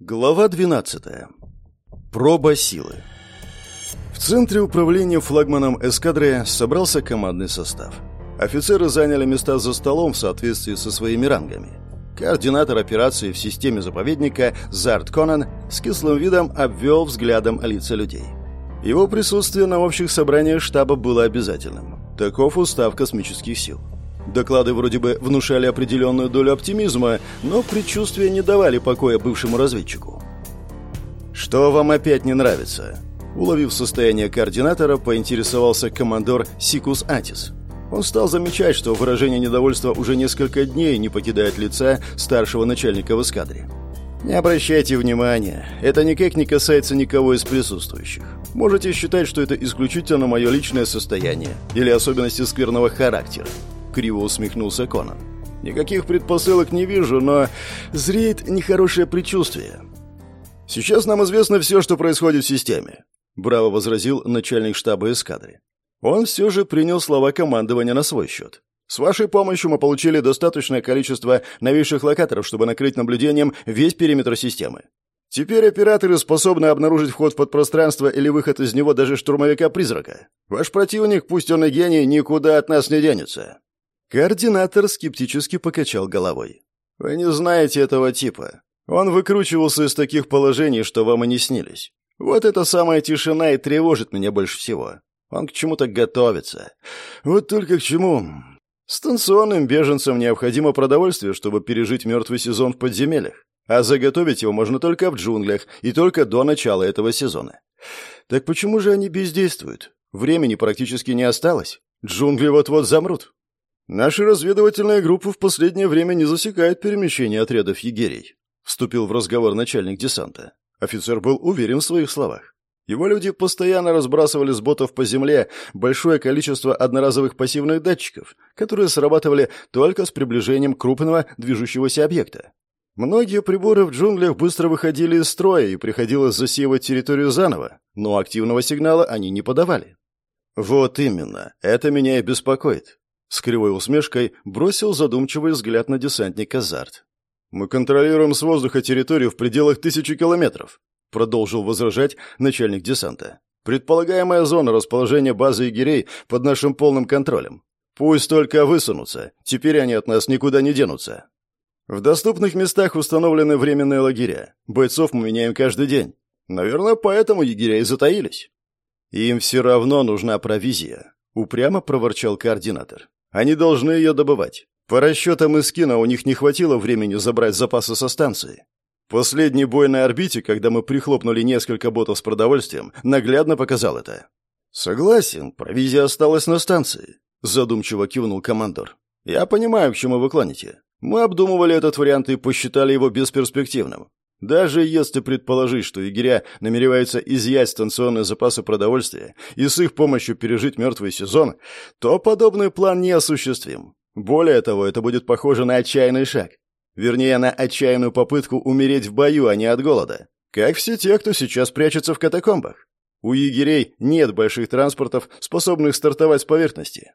Глава 12. Проба силы. В центре управления флагманом эскадры собрался командный состав. Офицеры заняли места за столом в соответствии со своими рангами. Координатор операции в системе заповедника Зарт Конан с кислым видом обвел взглядом лица людей. Его присутствие на общих собраниях штаба было обязательным. Таков устав космических сил. Доклады вроде бы внушали определенную долю оптимизма, но предчувствия не давали покоя бывшему разведчику. «Что вам опять не нравится?» Уловив состояние координатора, поинтересовался командор Сикус Атис. Он стал замечать, что выражение недовольства уже несколько дней не покидает лица старшего начальника в эскадре. «Не обращайте внимания, это никак не касается никого из присутствующих. Можете считать, что это исключительно мое личное состояние или особенности скверного характера криво усмехнулся Конан. Никаких предпосылок не вижу, но зреет нехорошее предчувствие. Сейчас нам известно все, что происходит в системе, браво возразил начальник штаба эскадры. Он все же принял слова командования на свой счет. С вашей помощью мы получили достаточное количество новейших локаторов, чтобы накрыть наблюдением весь периметр системы. Теперь операторы способны обнаружить вход в подпространство или выход из него даже штурмовика-призрака. Ваш противник, пусть он и гений, никуда от нас не денется. Координатор скептически покачал головой. «Вы не знаете этого типа. Он выкручивался из таких положений, что вам и не снились. Вот эта самая тишина и тревожит меня больше всего. Он к чему-то готовится. Вот только к чему. Станционным беженцам необходимо продовольствие, чтобы пережить мертвый сезон в подземельях. А заготовить его можно только в джунглях и только до начала этого сезона. Так почему же они бездействуют? Времени практически не осталось. Джунгли вот-вот замрут. «Наши разведывательные группы в последнее время не засекают перемещение отрядов егерей», вступил в разговор начальник десанта. Офицер был уверен в своих словах. Его люди постоянно разбрасывали с ботов по земле большое количество одноразовых пассивных датчиков, которые срабатывали только с приближением крупного движущегося объекта. Многие приборы в джунглях быстро выходили из строя и приходилось засеивать территорию заново, но активного сигнала они не подавали. Вот именно, это меня и беспокоит. С кривой усмешкой бросил задумчивый взгляд на десантника Зарт. «Мы контролируем с воздуха территорию в пределах тысячи километров», продолжил возражать начальник десанта. «Предполагаемая зона расположения базы егерей под нашим полным контролем. Пусть только высунутся, теперь они от нас никуда не денутся. В доступных местах установлены временные лагеря. Бойцов мы меняем каждый день. Наверное, поэтому егеря и затаились». «Им все равно нужна провизия», — упрямо проворчал координатор. Они должны ее добывать. По расчетам Искина у них не хватило времени забрать запасы со станции. Последний бой на орбите, когда мы прихлопнули несколько ботов с продовольствием, наглядно показал это. «Согласен, провизия осталась на станции», — задумчиво кивнул командор. «Я понимаю, к чему вы клоните. Мы обдумывали этот вариант и посчитали его бесперспективным. Даже если предположить, что егеря намереваются изъять станционные запасы продовольствия и с их помощью пережить мертвый сезон, то подобный план неосуществим. Более того, это будет похоже на отчаянный шаг. Вернее, на отчаянную попытку умереть в бою, а не от голода. Как все те, кто сейчас прячется в катакомбах. У егерей нет больших транспортов, способных стартовать с поверхности.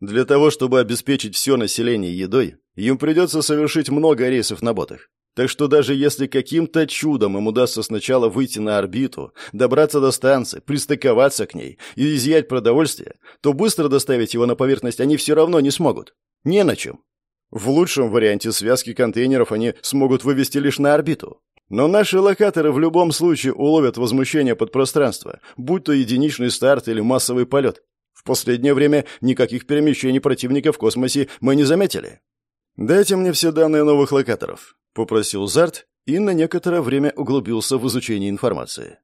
Для того, чтобы обеспечить все население едой, им придется совершить много рейсов на ботах. Так что даже если каким-то чудом им удастся сначала выйти на орбиту, добраться до станции, пристыковаться к ней и изъять продовольствие, то быстро доставить его на поверхность они все равно не смогут. Не на чем. В лучшем варианте связки контейнеров они смогут вывести лишь на орбиту. Но наши локаторы в любом случае уловят возмущение подпространства, будь то единичный старт или массовый полет. В последнее время никаких перемещений противника в космосе мы не заметили. Дайте мне все данные новых локаторов. — попросил Зарт и на некоторое время углубился в изучение информации.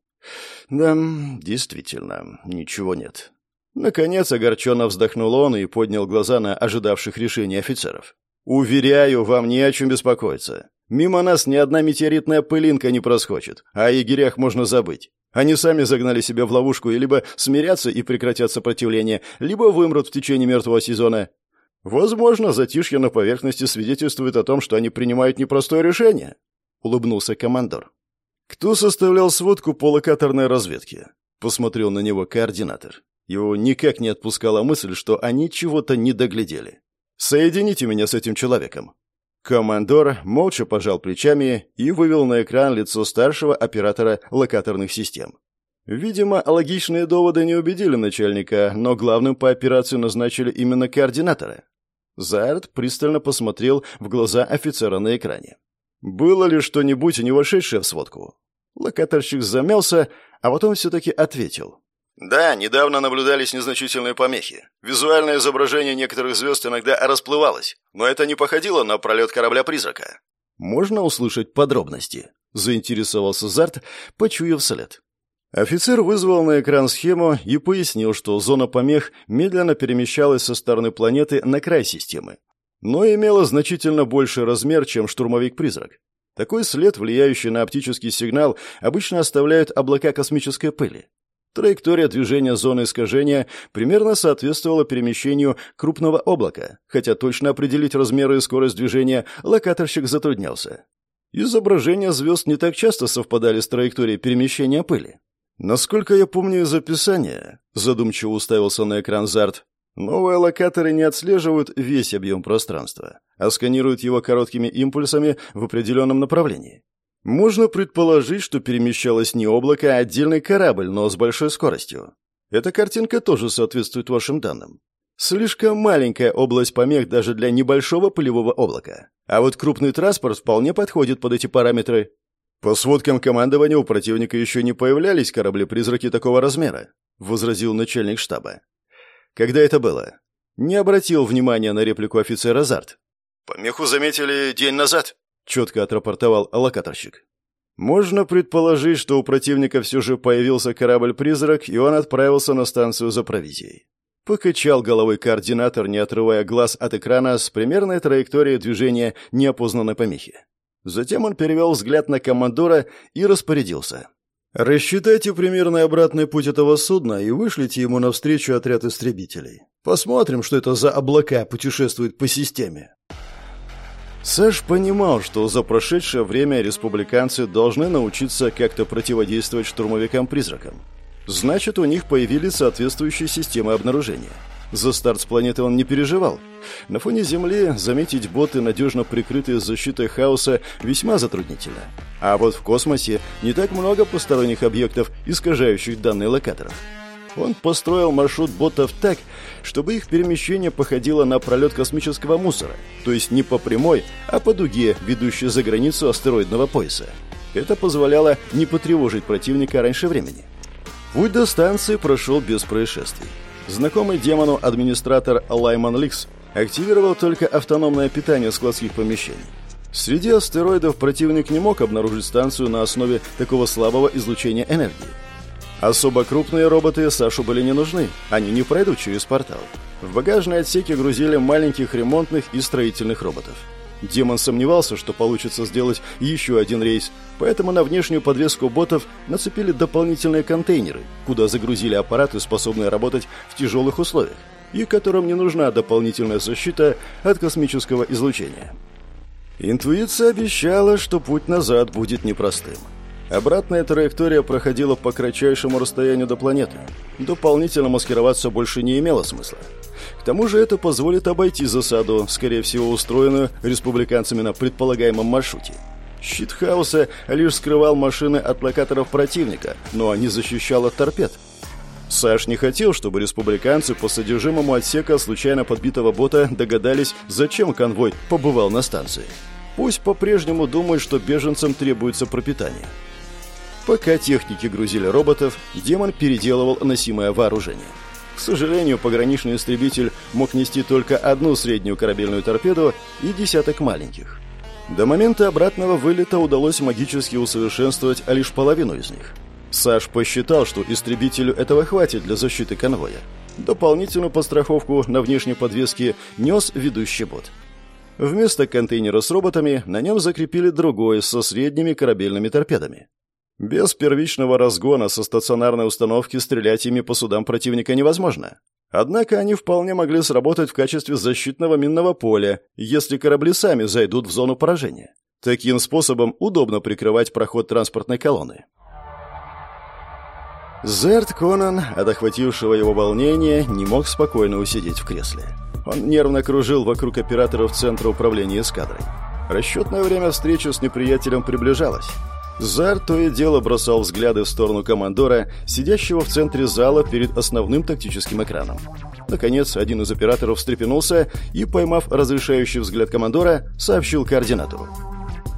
«Да, действительно, ничего нет». Наконец огорченно вздохнул он и поднял глаза на ожидавших решения офицеров. «Уверяю, вам не о чем беспокоиться. Мимо нас ни одна метеоритная пылинка не проскочит, а о егерях можно забыть. Они сами загнали себя в ловушку и либо смирятся и прекратят сопротивление, либо вымрут в течение мертвого сезона. Возможно, затишье на поверхности свидетельствует о том, что они принимают непростое решение, улыбнулся командор. Кто составлял сводку по локаторной разведке? Посмотрел на него координатор. Его никак не отпускала мысль, что они чего-то не доглядели. Соедините меня с этим человеком. Командор молча пожал плечами и вывел на экран лицо старшего оператора локаторных систем. Видимо, логичные доводы не убедили начальника, но главным по операции назначили именно координатора. Зард пристально посмотрел в глаза офицера на экране. Было ли что-нибудь, не вошедшее в сводку? Локаторщик замялся, а потом все-таки ответил. Да, недавно наблюдались незначительные помехи. Визуальное изображение некоторых звезд иногда расплывалось, но это не походило на пролет корабля-призрака. «Можно услышать подробности?» — заинтересовался Зарт, почуяв след. Офицер вызвал на экран схему и пояснил, что зона помех медленно перемещалась со стороны планеты на край системы, но имела значительно больший размер, чем штурмовик-призрак. Такой след, влияющий на оптический сигнал, обычно оставляют облака космической пыли. Траектория движения зоны искажения примерно соответствовала перемещению крупного облака, хотя точно определить размеры и скорость движения локаторщик затруднялся. Изображения звезд не так часто совпадали с траекторией перемещения пыли. Насколько я помню из описания, задумчиво уставился на экран Зарт, новые локаторы не отслеживают весь объем пространства, а сканируют его короткими импульсами в определенном направлении. Можно предположить, что перемещалось не облако, а отдельный корабль, но с большой скоростью. Эта картинка тоже соответствует вашим данным. Слишком маленькая область помех даже для небольшого пылевого облака. А вот крупный транспорт вполне подходит под эти параметры. «По сводкам командования у противника еще не появлялись корабли-призраки такого размера», — возразил начальник штаба. «Когда это было?» Не обратил внимания на реплику офицера Зарт. «Помеху заметили день назад», — четко отрапортовал локаторщик. «Можно предположить, что у противника все же появился корабль-призрак, и он отправился на станцию за провизией». Покачал головой координатор, не отрывая глаз от экрана с примерной траекторией движения неопознанной помехи. Затем он перевел взгляд на командора и распорядился. «Рассчитайте примерный обратный путь этого судна и вышлите ему навстречу отряд истребителей. Посмотрим, что это за облака путешествуют по системе». Саш понимал, что за прошедшее время республиканцы должны научиться как-то противодействовать штурмовикам-призракам. Значит, у них появились соответствующие системы обнаружения. За старт с планеты он не переживал. На фоне Земли заметить боты, надежно прикрытые защитой хаоса, весьма затруднительно. А вот в космосе не так много посторонних объектов, искажающих данные локаторов. Он построил маршрут ботов так, чтобы их перемещение походило на пролет космического мусора, то есть не по прямой, а по дуге, ведущей за границу астероидного пояса. Это позволяло не потревожить противника раньше времени. Путь до станции прошел без происшествий. Знакомый демону администратор Лайман Ликс активировал только автономное питание складских помещений. Среди астероидов противник не мог обнаружить станцию на основе такого слабого излучения энергии. Особо крупные роботы Сашу были не нужны, они не пройдут через портал. В багажные отсеки грузили маленьких ремонтных и строительных роботов. Демон сомневался, что получится сделать еще один рейс, поэтому на внешнюю подвеску ботов нацепили дополнительные контейнеры, куда загрузили аппараты, способные работать в тяжелых условиях, и которым не нужна дополнительная защита от космического излучения. Интуиция обещала, что путь назад будет непростым. Обратная траектория проходила по кратчайшему расстоянию до планеты. Дополнительно маскироваться больше не имело смысла. К тому же это позволит обойти засаду, скорее всего устроенную республиканцами на предполагаемом маршруте. Щит хаоса лишь скрывал машины от локаторов противника, но не защищал от торпед. Саш не хотел, чтобы республиканцы по содержимому отсека случайно подбитого бота догадались, зачем конвой побывал на станции. Пусть по-прежнему думают, что беженцам требуется пропитание. Пока техники грузили роботов, демон переделывал носимое вооружение. К сожалению, пограничный истребитель мог нести только одну среднюю корабельную торпеду и десяток маленьких. До момента обратного вылета удалось магически усовершенствовать лишь половину из них. Саш посчитал, что истребителю этого хватит для защиты конвоя. Дополнительную подстраховку на внешней подвеске нес ведущий бот. Вместо контейнера с роботами на нем закрепили другой со средними корабельными торпедами. Без первичного разгона со стационарной установки стрелять ими по судам противника невозможно. Однако они вполне могли сработать в качестве защитного минного поля, если корабли сами зайдут в зону поражения. Таким способом удобно прикрывать проход транспортной колонны. Зерт Конан, от охватившего его волнения, не мог спокойно усидеть в кресле. Он нервно кружил вокруг операторов Центра управления эскадрой. Расчетное время встречи с неприятелем приближалось. Зар то и дело бросал взгляды в сторону командора, сидящего в центре зала перед основным тактическим экраном. Наконец, один из операторов встрепенулся и, поймав разрешающий взгляд командора, сообщил координатору.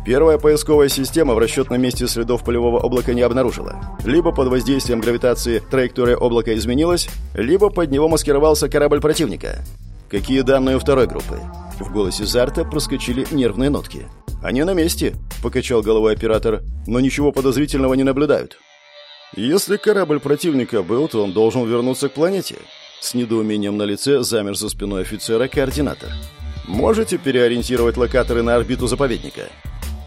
Первая поисковая система в расчетном месте следов полевого облака не обнаружила. Либо под воздействием гравитации траектория облака изменилась, либо под него маскировался корабль противника. Какие данные у второй группы? В голосе Зарта проскочили нервные нотки. «Они на месте», — покачал головой оператор, «но ничего подозрительного не наблюдают». «Если корабль противника был, то он должен вернуться к планете». С недоумением на лице замер за спиной офицера координатор. «Можете переориентировать локаторы на орбиту заповедника?»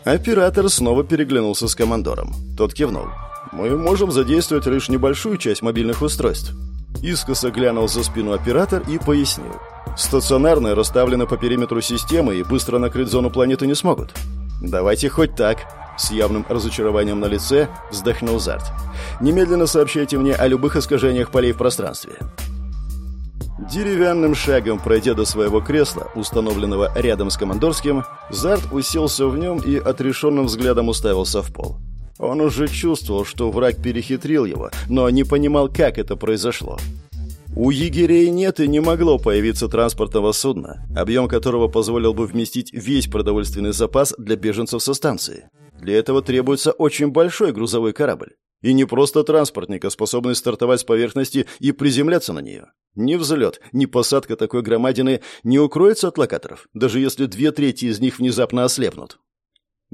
Оператор снова переглянулся с командором. Тот кивнул. «Мы можем задействовать лишь небольшую часть мобильных устройств». Искоса глянул за спину оператор и пояснил. Стационарные расставлены по периметру системы и быстро накрыть зону планеты не смогут. Давайте хоть так. С явным разочарованием на лице вздохнул Зарт. Немедленно сообщайте мне о любых искажениях полей в пространстве. Деревянным шагом пройдя до своего кресла, установленного рядом с командорским, Зарт уселся в нем и отрешенным взглядом уставился в пол. Он уже чувствовал, что враг перехитрил его, но не понимал, как это произошло. У егерей нет и не могло появиться транспортного судна, объем которого позволил бы вместить весь продовольственный запас для беженцев со станции. Для этого требуется очень большой грузовой корабль. И не просто транспортник, а способный стартовать с поверхности и приземляться на нее. Ни взлет, ни посадка такой громадины не укроется от локаторов, даже если две трети из них внезапно ослепнут.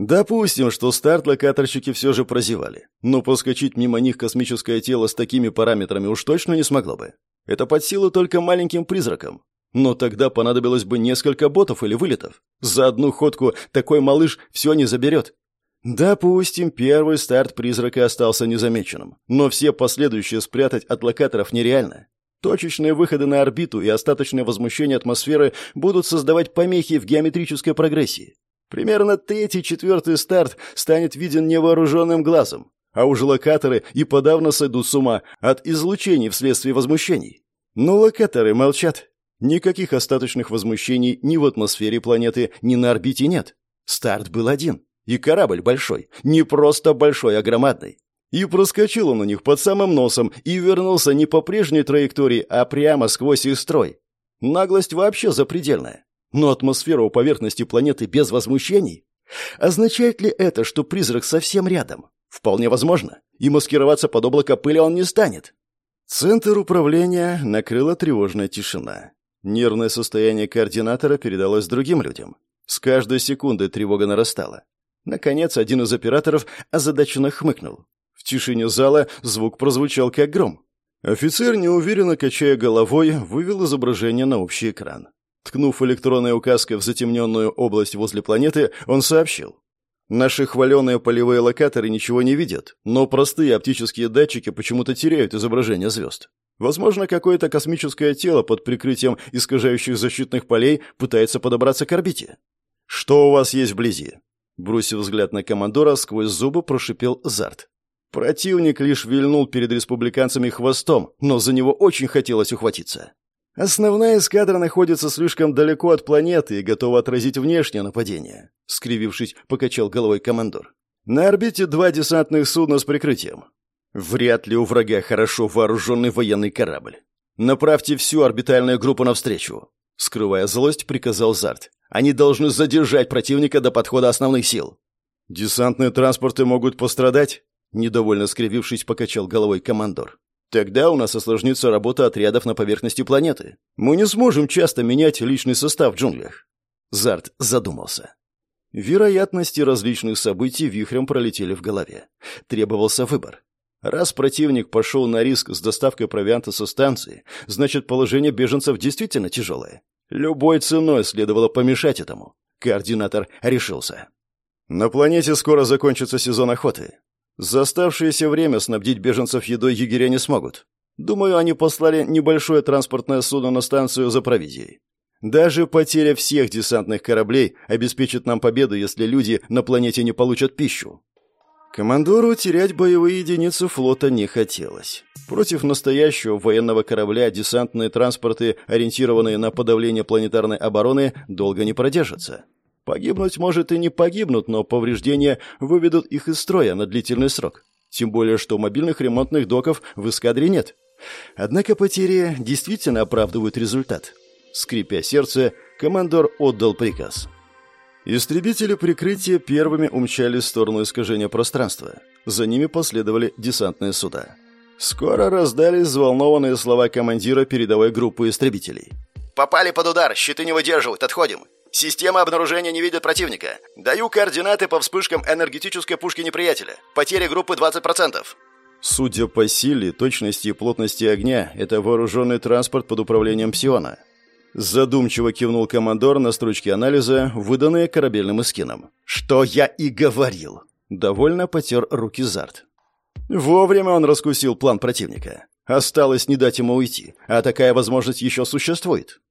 Допустим, что старт локаторщики все же прозевали, но поскочить мимо них космическое тело с такими параметрами уж точно не смогло бы. Это под силу только маленьким призракам. Но тогда понадобилось бы несколько ботов или вылетов. За одну ходку такой малыш все не заберет. Допустим, первый старт призрака остался незамеченным, но все последующие спрятать от локаторов нереально. Точечные выходы на орбиту и остаточное возмущение атмосферы будут создавать помехи в геометрической прогрессии. Примерно третий-четвертый старт станет виден невооруженным глазом, а уж локаторы и подавно сойдут с ума от излучений вследствие возмущений. Но локаторы молчат. Никаких остаточных возмущений ни в атмосфере планеты, ни на орбите нет. Старт был один. И корабль большой. Не просто большой, а громадный. И проскочил он у них под самым носом и вернулся не по прежней траектории, а прямо сквозь их строй. Наглость вообще запредельная. Но атмосфера у поверхности планеты без возмущений? Означает ли это, что призрак совсем рядом? Вполне возможно. И маскироваться под облако пыли он не станет. Центр управления накрыла тревожная тишина. Нервное состояние координатора передалось другим людям. С каждой секундой тревога нарастала. Наконец, один из операторов озадаченно хмыкнул. В тишине зала звук прозвучал как гром. Офицер, неуверенно качая головой, вывел изображение на общий экран. Ткнув электронной указкой в затемненную область возле планеты, он сообщил. Наши хваленые полевые локаторы ничего не видят, но простые оптические датчики почему-то теряют изображение звезд. Возможно, какое-то космическое тело под прикрытием искажающих защитных полей пытается подобраться к орбите. Что у вас есть вблизи? Бросив взгляд на командора, сквозь зубы прошипел Зарт. Противник лишь вильнул перед республиканцами хвостом, но за него очень хотелось ухватиться. Основная эскадра находится слишком далеко от планеты и готова отразить внешнее нападение, скривившись, покачал головой командор. На орбите два десантных судна с прикрытием. Вряд ли у врага хорошо вооруженный военный корабль. Направьте всю орбитальную группу навстречу. Скрывая злость, приказал Зарт. Они должны задержать противника до подхода основных сил. Десантные транспорты могут пострадать, недовольно скривившись, покачал головой командор. Тогда у нас осложнится работа отрядов на поверхности планеты. Мы не сможем часто менять личный состав в джунглях. Зарт задумался. Вероятности различных событий вихрем пролетели в голове. Требовался выбор. Раз противник пошел на риск с доставкой провианта со станции, значит, положение беженцев действительно тяжелое. Любой ценой следовало помешать этому. Координатор решился. На планете скоро закончится сезон охоты. За оставшееся время снабдить беженцев едой егеря не смогут. Думаю, они послали небольшое транспортное судно на станцию за провизией. Даже потеря всех десантных кораблей обеспечит нам победу, если люди на планете не получат пищу. Командору терять боевые единицы флота не хотелось. Против настоящего военного корабля десантные транспорты, ориентированные на подавление планетарной обороны, долго не продержатся. Погибнуть, может, и не погибнут, но повреждения выведут их из строя на длительный срок. Тем более, что мобильных ремонтных доков в эскадре нет. Однако потери действительно оправдывают результат. Скрипя сердце, командор отдал приказ. Истребители прикрытия первыми умчались в сторону искажения пространства. За ними последовали десантные суда. Скоро раздались взволнованные слова командира передовой группы истребителей. «Попали под удар, щиты не выдерживают, отходим. Система обнаружения не видит противника. Даю координаты по вспышкам энергетической пушки неприятеля. Потери группы 20%. Судя по силе, точности и плотности огня, это вооруженный транспорт под управлением Псиона. Задумчиво кивнул командор на строчки анализа, выданные корабельным эскином. «Что я и говорил!» Довольно потер руки Зарт. Вовремя он раскусил план противника. Осталось не дать ему уйти, а такая возможность еще существует.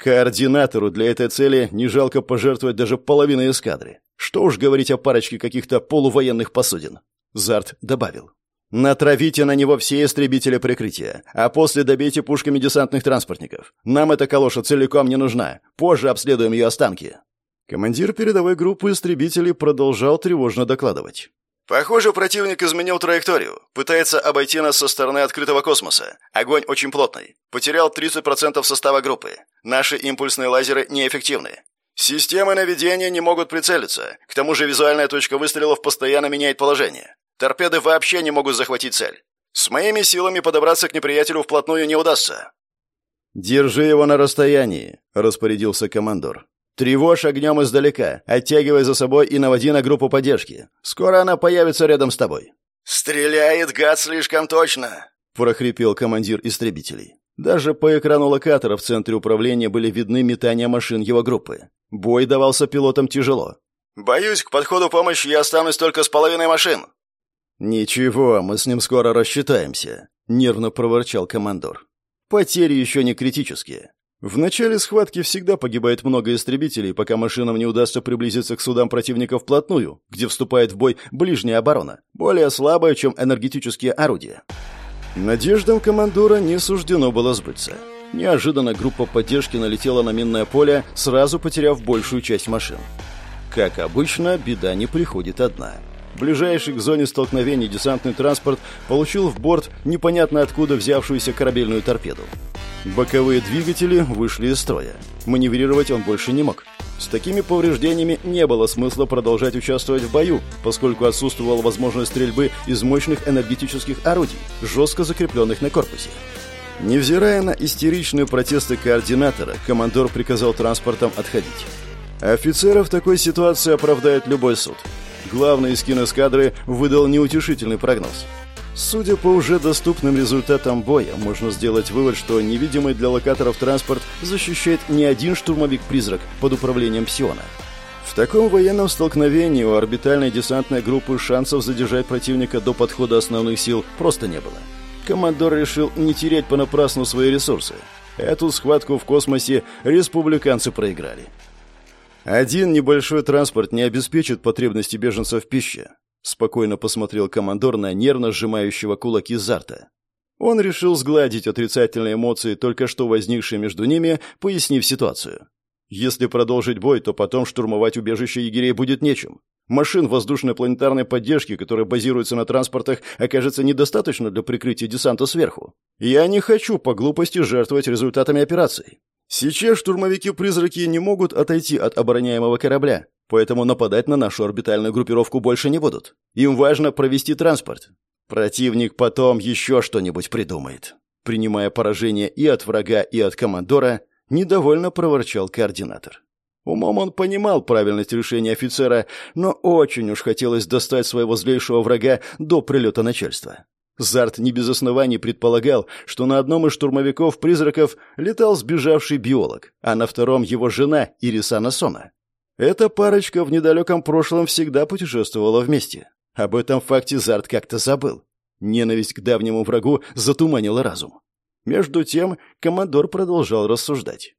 Координатору для этой цели не жалко пожертвовать даже половиной эскадры. Что уж говорить о парочке каких-то полувоенных посудин. Зарт добавил. Натравите на него все истребители прикрытия, а после добейте пушками десантных транспортников. Нам эта калоша целиком не нужна. Позже обследуем ее останки». Командир передовой группы истребителей продолжал тревожно докладывать. «Похоже, противник изменил траекторию. Пытается обойти нас со стороны открытого космоса. Огонь очень плотный. Потерял 30% состава группы. Наши импульсные лазеры неэффективны. Системы наведения не могут прицелиться. К тому же визуальная точка выстрелов постоянно меняет положение. Торпеды вообще не могут захватить цель. С моими силами подобраться к неприятелю вплотную не удастся». «Держи его на расстоянии», — распорядился командор. «Тревожь огнем издалека, оттягивай за собой и наводи на группу поддержки. Скоро она появится рядом с тобой». «Стреляет гад слишком точно», — прохрипел командир истребителей. Даже по экрану локатора в центре управления были видны метания машин его группы. Бой давался пилотам тяжело. «Боюсь, к подходу помощи я останусь только с половиной машин», «Ничего, мы с ним скоро рассчитаемся», — нервно проворчал командор. «Потери еще не критические. В начале схватки всегда погибает много истребителей, пока машинам не удастся приблизиться к судам противника вплотную, где вступает в бой ближняя оборона, более слабая, чем энергетические орудия». Надеждам командора не суждено было сбыться. Неожиданно группа поддержки налетела на минное поле, сразу потеряв большую часть машин. Как обычно, беда не приходит одна — Ближайший к зоне столкновений десантный транспорт получил в борт непонятно откуда взявшуюся корабельную торпеду. Боковые двигатели вышли из строя. Маневрировать он больше не мог. С такими повреждениями не было смысла продолжать участвовать в бою, поскольку отсутствовала возможность стрельбы из мощных энергетических орудий, жестко закрепленных на корпусе. Невзирая на истеричные протесты координатора, командор приказал транспортам отходить. Офицеров в такой ситуации оправдает любой суд. Главный из киноэскадры выдал неутешительный прогноз. Судя по уже доступным результатам боя, можно сделать вывод, что невидимый для локаторов транспорт защищает не один штурмовик-призрак под управлением Псиона. В таком военном столкновении у орбитальной десантной группы шансов задержать противника до подхода основных сил просто не было. Командор решил не терять понапрасну свои ресурсы. Эту схватку в космосе республиканцы проиграли. «Один небольшой транспорт не обеспечит потребности беженцев в пище», спокойно посмотрел командор на нервно сжимающего кулаки Зарта. Он решил сгладить отрицательные эмоции, только что возникшие между ними, пояснив ситуацию. Если продолжить бой, то потом штурмовать убежище егерей будет нечем. Машин воздушной планетарной поддержки, которые базируются на транспортах, окажется недостаточно для прикрытия десанта сверху. Я не хочу по глупости жертвовать результатами операции. Сейчас штурмовики-призраки не могут отойти от обороняемого корабля, поэтому нападать на нашу орбитальную группировку больше не будут. Им важно провести транспорт. Противник потом еще что-нибудь придумает. Принимая поражение и от врага, и от командора, недовольно проворчал координатор. Умом он понимал правильность решения офицера, но очень уж хотелось достать своего злейшего врага до прилета начальства. Зарт не без оснований предполагал, что на одном из штурмовиков-призраков летал сбежавший биолог, а на втором его жена Ирисана Сона. Эта парочка в недалеком прошлом всегда путешествовала вместе. Об этом факте Зарт как-то забыл. Ненависть к давнему врагу затуманила разум. Между тем, командор продолжал рассуждать.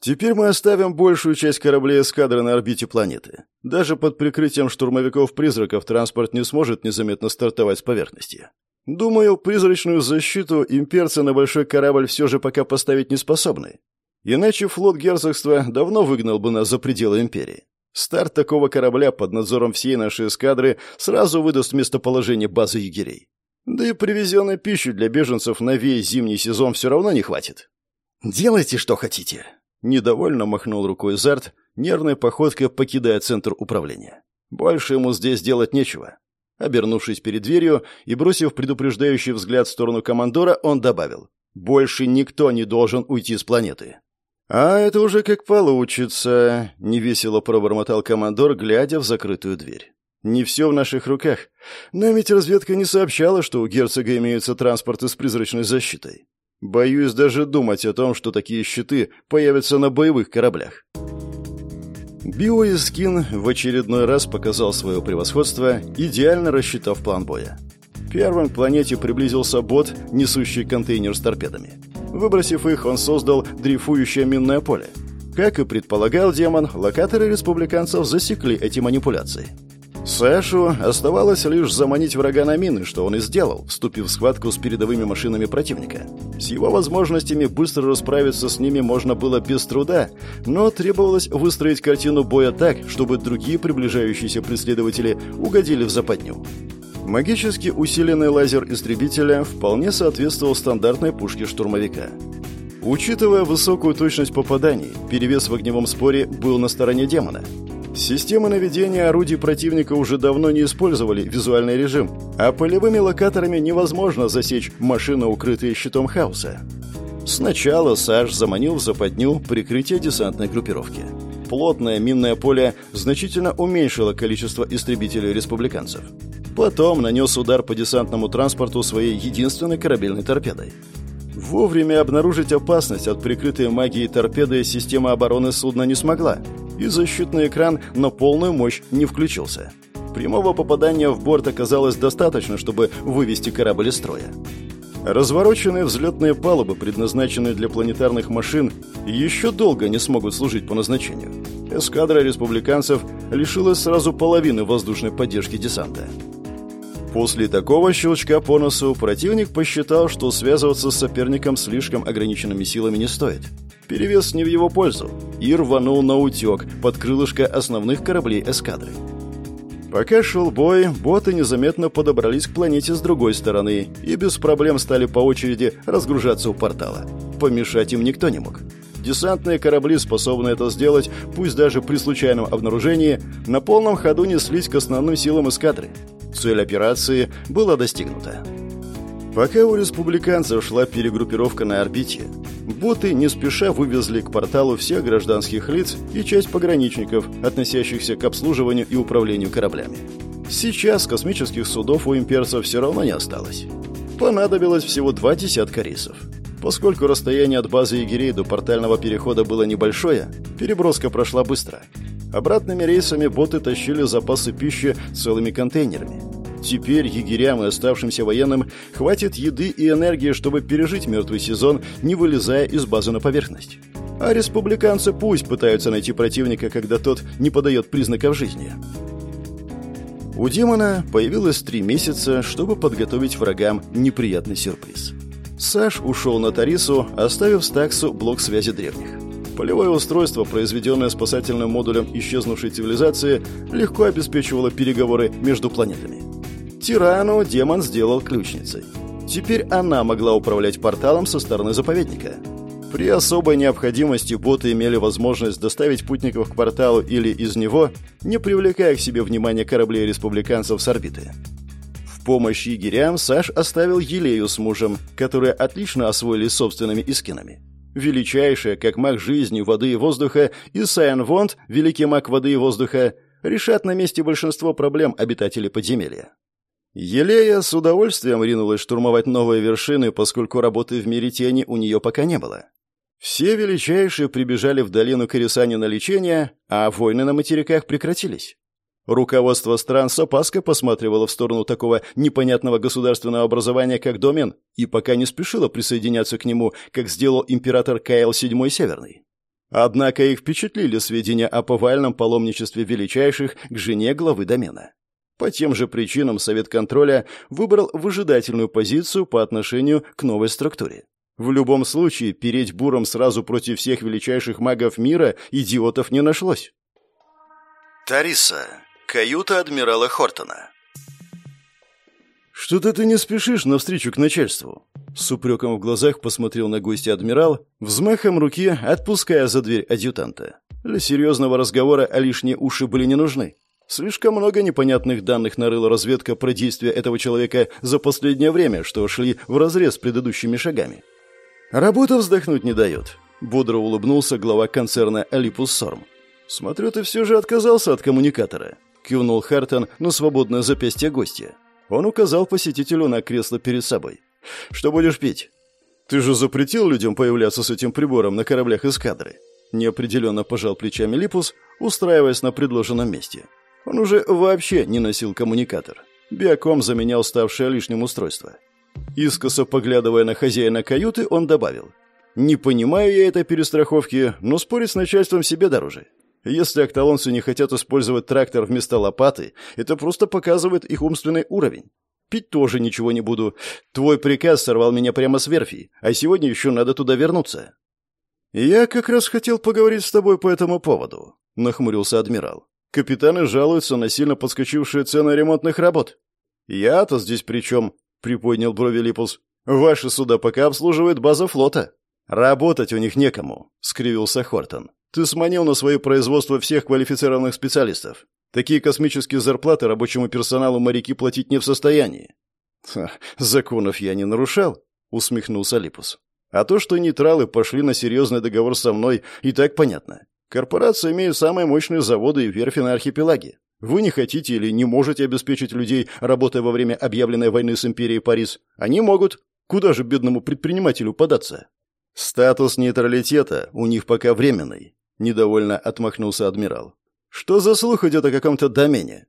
«Теперь мы оставим большую часть кораблей эскадры на орбите планеты. Даже под прикрытием штурмовиков-призраков транспорт не сможет незаметно стартовать с поверхности. Думаю, призрачную защиту имперцы на большой корабль все же пока поставить не способны. Иначе флот герцогства давно выгнал бы нас за пределы империи. Старт такого корабля под надзором всей нашей эскадры сразу выдаст местоположение базы егерей. Да и привезенной пищи для беженцев на весь зимний сезон все равно не хватит. «Делайте, что хотите!» Недовольно махнул рукой Зарт, нервной походкой покидая центр управления. Больше ему здесь делать нечего. Обернувшись перед дверью и бросив предупреждающий взгляд в сторону командора, он добавил. «Больше никто не должен уйти с планеты. «А это уже как получится», — невесело пробормотал командор, глядя в закрытую дверь. «Не все в наших руках. Нам ведь разведка не сообщала, что у герцога имеются транспорты с призрачной защитой. Боюсь даже думать о том, что такие щиты появятся на боевых кораблях». Биоискин в очередной раз показал свое превосходство, идеально рассчитав план боя. Первым к планете приблизился бот, несущий контейнер с торпедами. Выбросив их, он создал дрейфующее минное поле. Как и предполагал демон, локаторы республиканцев засекли эти манипуляции. Сашу оставалось лишь заманить врага на мины, что он и сделал, вступив в схватку с передовыми машинами противника. С его возможностями быстро расправиться с ними можно было без труда, но требовалось выстроить картину боя так, чтобы другие приближающиеся преследователи угодили в западню. Магически усиленный лазер истребителя вполне соответствовал стандартной пушке штурмовика. Учитывая высокую точность попаданий, перевес в огневом споре был на стороне демона. Системы наведения орудий противника уже давно не использовали визуальный режим, а полевыми локаторами невозможно засечь машины, укрытые щитом хаоса. Сначала Саш заманил в западню прикрытие десантной группировки. Плотное минное поле значительно уменьшило количество истребителей республиканцев. Потом нанес удар по десантному транспорту своей единственной корабельной торпедой. Вовремя обнаружить опасность от прикрытой магией торпеды система обороны судна не смогла, и защитный экран на полную мощь не включился. Прямого попадания в борт оказалось достаточно, чтобы вывести корабль из строя. Развороченные взлетные палубы, предназначенные для планетарных машин, еще долго не смогут служить по назначению. Эскадра республиканцев лишилась сразу половины воздушной поддержки десанта. После такого щелчка по носу противник посчитал, что связываться с соперником слишком ограниченными силами не стоит. Перевес не в его пользу, и рванул на утек под крылышко основных кораблей эскадры. Пока шел бой, боты незаметно подобрались к планете с другой стороны и без проблем стали по очереди разгружаться у портала. Помешать им никто не мог. Десантные корабли, способные это сделать, пусть даже при случайном обнаружении, на полном ходу неслись к основным силам эскадры – Цель операции была достигнута. Пока у республиканцев шла перегруппировка на орбите, боты не спеша вывезли к порталу всех гражданских лиц и часть пограничников, относящихся к обслуживанию и управлению кораблями. Сейчас космических судов у имперцев все равно не осталось. Понадобилось всего два десятка рейсов. Поскольку расстояние от базы егерей до портального перехода было небольшое, переброска прошла быстро – Обратными рейсами боты тащили запасы пищи целыми контейнерами. Теперь егерям и оставшимся военным хватит еды и энергии, чтобы пережить мертвый сезон, не вылезая из базы на поверхность. А республиканцы пусть пытаются найти противника, когда тот не подает признаков жизни. У демона появилось три месяца, чтобы подготовить врагам неприятный сюрприз. Саш ушел на Тарису, оставив Стаксу блок связи древних. Полевое устройство, произведенное спасательным модулем исчезнувшей цивилизации, легко обеспечивало переговоры между планетами. Тирану демон сделал ключницей. Теперь она могла управлять порталом со стороны заповедника. При особой необходимости боты имели возможность доставить путников к порталу или из него, не привлекая к себе внимания кораблей республиканцев с орбиты. В помощь егерям Саш оставил Елею с мужем, которые отлично освоились собственными искинами величайшая, как маг жизни, воды и воздуха, и Сайн Вонд, великий маг воды и воздуха, решат на месте большинство проблем обитателей подземелья. Елея с удовольствием ринулась штурмовать новые вершины, поскольку работы в мире тени у нее пока не было. Все величайшие прибежали в долину Корисани на лечение, а войны на материках прекратились. Руководство стран с опаской посматривало в сторону такого непонятного государственного образования, как Домен, и пока не спешило присоединяться к нему, как сделал император Кайл VII Северный. Однако их впечатлили сведения о повальном паломничестве величайших к жене главы домена. По тем же причинам Совет контроля выбрал выжидательную позицию по отношению к новой структуре. В любом случае, переть буром сразу против всех величайших магов мира идиотов не нашлось. Тариса. Каюта адмирала Хортона. «Что-то ты не спешишь навстречу к начальству». С упреком в глазах посмотрел на гостя адмирал, взмахом руки отпуская за дверь адъютанта. Для серьезного разговора о лишние уши были не нужны. Слишком много непонятных данных нарыла разведка про действия этого человека за последнее время, что шли вразрез с предыдущими шагами. «Работа вздохнуть не дает», — бодро улыбнулся глава концерна «Алипус Сорм». «Смотрю, ты все же отказался от коммуникатора», — кивнул Хартон на свободное запястье гостя. Он указал посетителю на кресло перед собой. «Что будешь пить?» «Ты же запретил людям появляться с этим прибором на кораблях эскадры?» Неопределенно пожал плечами Липус, устраиваясь на предложенном месте. Он уже вообще не носил коммуникатор. Биоком заменял ставшее лишним устройство. Искоса поглядывая на хозяина каюты, он добавил. «Не понимаю я этой перестраховки, но спорить с начальством себе дороже. Если акталонцы не хотят использовать трактор вместо лопаты, это просто показывает их умственный уровень. Пить тоже ничего не буду. Твой приказ сорвал меня прямо с верфи, а сегодня еще надо туда вернуться». «Я как раз хотел поговорить с тобой по этому поводу», — нахмурился адмирал. «Капитаны жалуются на сильно подскочившие цены ремонтных работ». «Я-то здесь при чем?» — приподнял брови Липус. «Ваши суда пока обслуживает база флота». «Работать у них некому», — скривился Хортон. Ты сманил на свое производство всех квалифицированных специалистов. Такие космические зарплаты рабочему персоналу моряки платить не в состоянии. Ха, законов я не нарушал, усмехнулся Липус. А то, что нейтралы пошли на серьезный договор со мной, и так понятно. Корпорация имеет самые мощные заводы и верфи на архипелаге. Вы не хотите или не можете обеспечить людей, работая во время объявленной войны с империей Парис. Они могут. Куда же бедному предпринимателю податься? Статус нейтралитета у них пока временный. Недовольно отмахнулся адмирал. Что за слух идет о каком-то домене?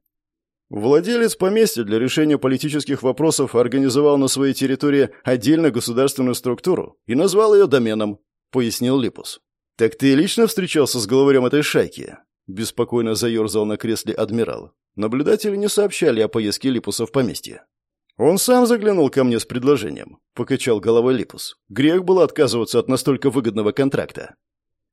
Владелец поместья для решения политических вопросов организовал на своей территории отдельно государственную структуру и назвал ее доменом, пояснил Липус. Так ты лично встречался с главарем этой шайки? Беспокойно заерзал на кресле адмирал. Наблюдатели не сообщали о поездке Липуса в поместье. Он сам заглянул ко мне с предложением, покачал головой Липус. Грех было отказываться от настолько выгодного контракта.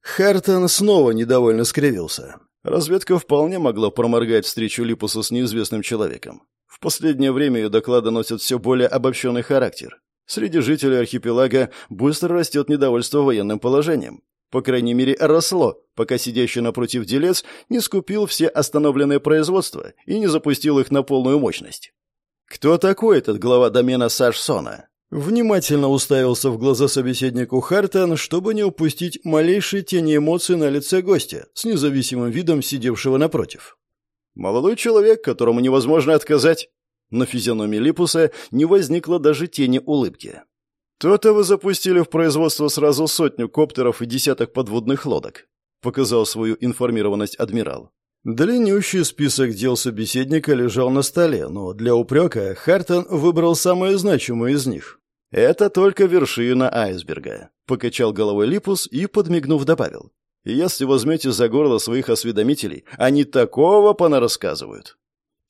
Хартон снова недовольно скривился. Разведка вполне могла проморгать встречу Липуса с неизвестным человеком. В последнее время ее доклады носят все более обобщенный характер. Среди жителей архипелага быстро растет недовольство военным положением. По крайней мере, росло, пока сидящий напротив делец не скупил все остановленные производства и не запустил их на полную мощность. Кто такой этот глава домена Сашсона? Внимательно уставился в глаза собеседнику Хартон, чтобы не упустить малейшей тени эмоций на лице гостя, с независимым видом сидевшего напротив. «Молодой человек, которому невозможно отказать». На физиономии Липуса не возникло даже тени улыбки. «То-то вы запустили в производство сразу сотню коптеров и десяток подводных лодок», показал свою информированность адмирал. Длиннющий список дел собеседника лежал на столе, но для упрека Хартон выбрал самые значимые из них. «Это только вершина айсберга», — покачал головой Липус и, подмигнув, добавил. «Если возьмете за горло своих осведомителей, они такого понарассказывают.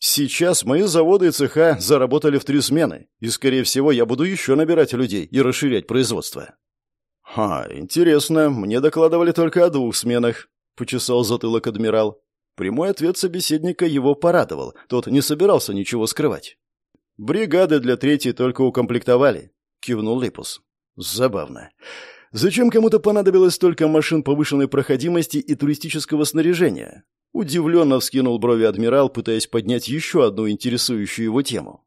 Сейчас мои заводы и цеха заработали в три смены, и, скорее всего, я буду еще набирать людей и расширять производство». «Ха, интересно, мне докладывали только о двух сменах», — почесал затылок адмирал. Прямой ответ собеседника его порадовал, тот не собирался ничего скрывать. «Бригады для третьей только укомплектовали кивнул Липус. Забавно. Зачем кому-то понадобилось столько машин повышенной проходимости и туристического снаряжения? Удивленно вскинул брови адмирал, пытаясь поднять еще одну интересующую его тему.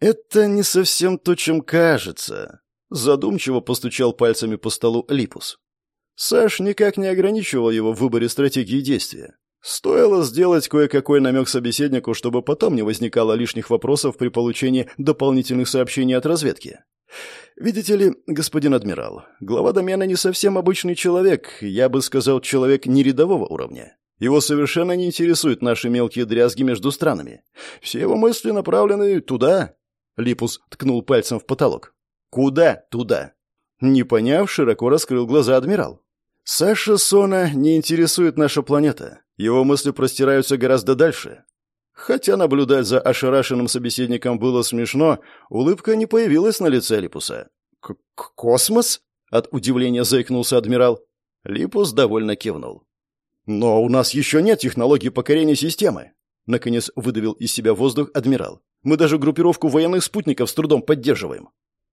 «Это не совсем то, чем кажется», — задумчиво постучал пальцами по столу Липус. Саш никак не ограничивал его в выборе стратегии действия. Стоило сделать кое-какой намек собеседнику, чтобы потом не возникало лишних вопросов при получении дополнительных сообщений от разведки. «Видите ли, господин адмирал, глава домена не совсем обычный человек, я бы сказал, человек не рядового уровня. Его совершенно не интересуют наши мелкие дрязги между странами. Все его мысли направлены туда». Липус ткнул пальцем в потолок. «Куда туда?» Не поняв, широко раскрыл глаза адмирал. «Саша Сона не интересует наша планета. Его мысли простираются гораздо дальше. Хотя наблюдать за ошарашенным собеседником было смешно, улыбка не появилась на лице Липуса. К «Космос?» — от удивления заикнулся адмирал. Липус довольно кивнул. «Но у нас еще нет технологии покорения системы», — наконец выдавил из себя воздух адмирал. «Мы даже группировку военных спутников с трудом поддерживаем».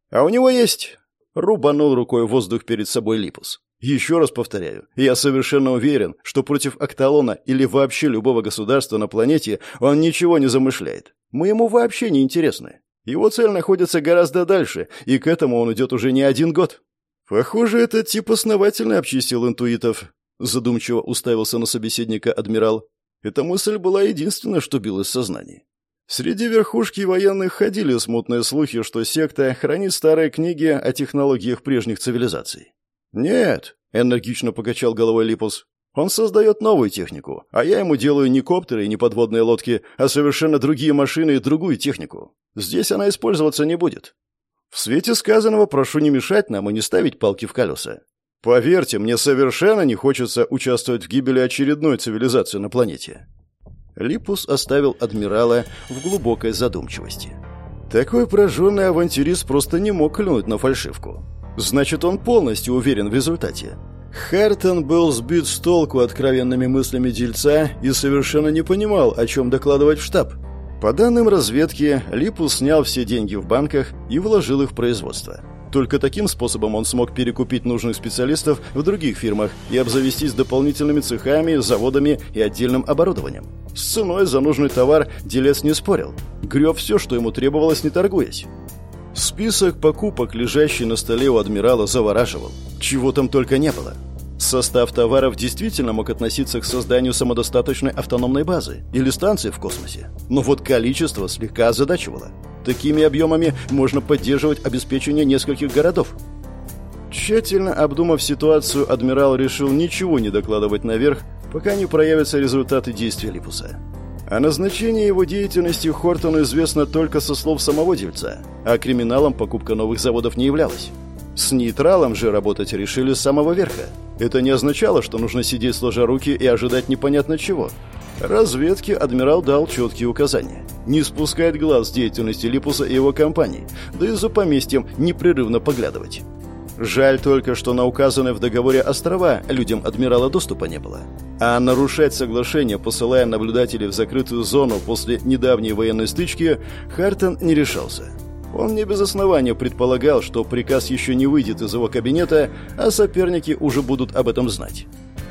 «А у него есть...» — рубанул рукой воздух перед собой Липус. «Еще раз повторяю, я совершенно уверен, что против Акталона или вообще любого государства на планете он ничего не замышляет. Мы ему вообще не интересны. Его цель находится гораздо дальше, и к этому он идет уже не один год». «Похоже, этот тип основательно обчистил интуитов», Задумчиво уставился на собеседника адмирал. Эта мысль была единственной, что билась в сознании. Среди верхушки военных ходили смутные слухи, что секта хранит старые книги о технологиях прежних цивилизаций. «Нет», — энергично покачал головой Липус, — «он создает новую технику, а я ему делаю не коптеры и не подводные лодки, а совершенно другие машины и другую технику. Здесь она использоваться не будет. В свете сказанного прошу не мешать нам и не ставить палки в колеса. Поверьте, мне совершенно не хочется участвовать в гибели очередной цивилизации на планете. Липус оставил адмирала в глубокой задумчивости. Такой прожженный авантюрист просто не мог клюнуть на фальшивку. Значит, он полностью уверен в результате. Хартон был сбит с толку откровенными мыслями дельца и совершенно не понимал, о чем докладывать в штаб. По данным разведки, Липус снял все деньги в банках и вложил их в производство. Только таким способом он смог перекупить нужных специалистов в других фирмах и обзавестись дополнительными цехами, заводами и отдельным оборудованием. С ценой за нужный товар делец не спорил. Греб все, что ему требовалось, не торгуясь. Список покупок, лежащий на столе у адмирала, завораживал. Чего там только не было. Состав товаров действительно мог относиться к созданию самодостаточной автономной базы или станции в космосе. Но вот количество слегка озадачивало. Такими объемами можно поддерживать обеспечение нескольких городов. Тщательно обдумав ситуацию, адмирал решил ничего не докладывать наверх, пока не проявятся результаты действия Липуса. О назначении его деятельности Хортону известно только со слов самого дельца, а криминалом покупка новых заводов не являлась. С нейтралом же работать решили с самого верха. Это не означало, что нужно сидеть сложа руки и ожидать непонятно чего. Разведке адмирал дал четкие указания. Не спускать глаз с деятельности Липуса и его компании, да и за поместьем непрерывно поглядывать. Жаль только, что на указанные в договоре острова людям адмирала доступа не было. А нарушать соглашение, посылая наблюдателей в закрытую зону после недавней военной стычки, Хартон не решался. Он не без основания предполагал, что приказ еще не выйдет из его кабинета, а соперники уже будут об этом знать.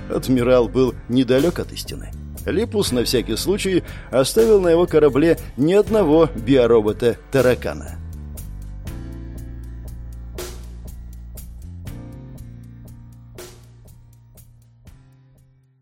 Адмирал был недалек от истины. Липус на всякий случай оставил на его корабле ни одного биоробота-таракана.